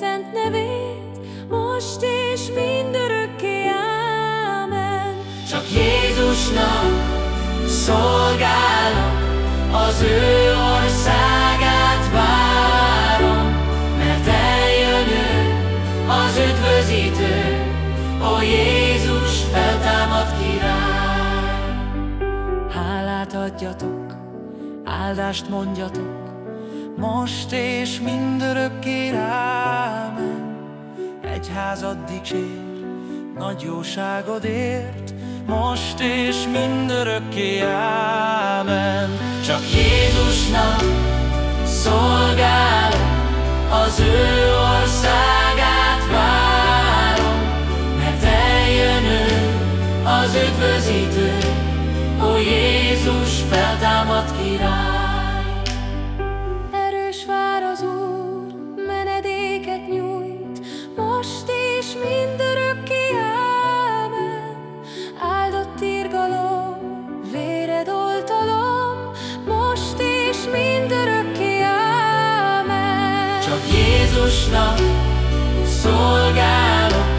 szent nevét, most és mindörökké, ámen. Csak Jézusnak szolgálok, az ő országát várom, mert eljön ő, az üdvözítő, ó Jézus feltámad király. Hálát adjatok, áldást mondjatok, most és mindörökké rámen. Egyházad dicsér, nagy jóságodért, most és mindörökké ámen. Csak Jézusnak szolgálok, az ő országát várom, mert eljön ő, az üdvözítő, ó Jézus feltámad király. Most és mindörökké, ámen. Áldott irgalom, véred oltalom, most és mindörökké, ámen. Csak Jézusnak szolgálok,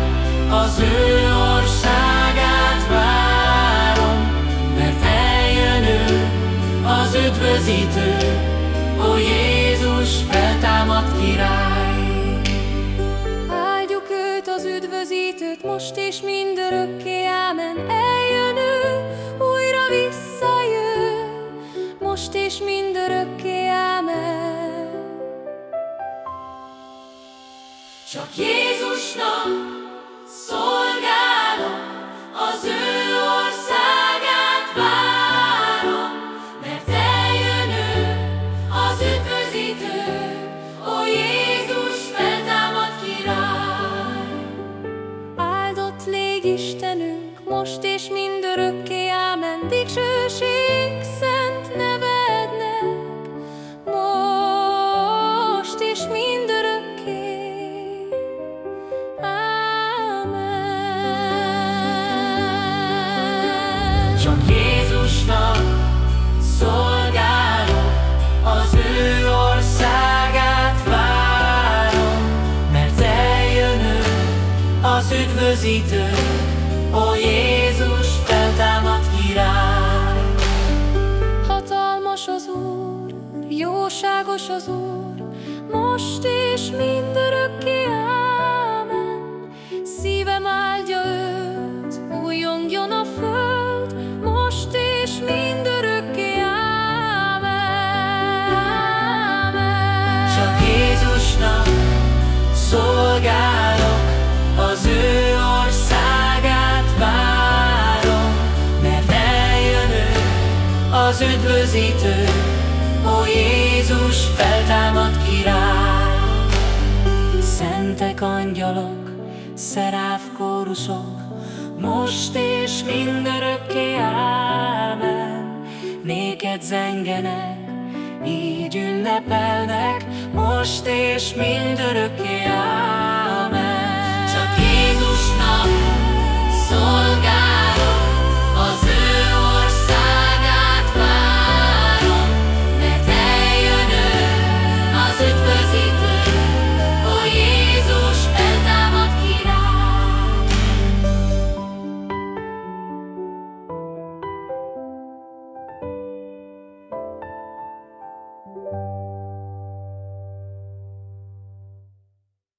az ő országát várom, mert eljön ő, az üdvözítő, most és mindörökké, ámen. Csak Jézusnak szolgálok, az ő országát várom, mert eljön ő, az üdvözítő, ó Jézus feltámad király. Áldott légy Istenünk, most és mindörökké, ámen. Dicsőség Csak Jézusnak szolgálok, az ő országát várom, mert eljön ő, az üdvözítő, ó Jézus feltámad király. Hatalmas az Úr, jóságos az Úr, szolgálok, az ő országát várom, mert eljön ő, az üdvözítő, ó Jézus feltámad király. Szentek angyalok, szeráf kórusok, most és mindörökké, ámen. Néked zengenek, így ünnepelnek, most és mindörökké, ámen.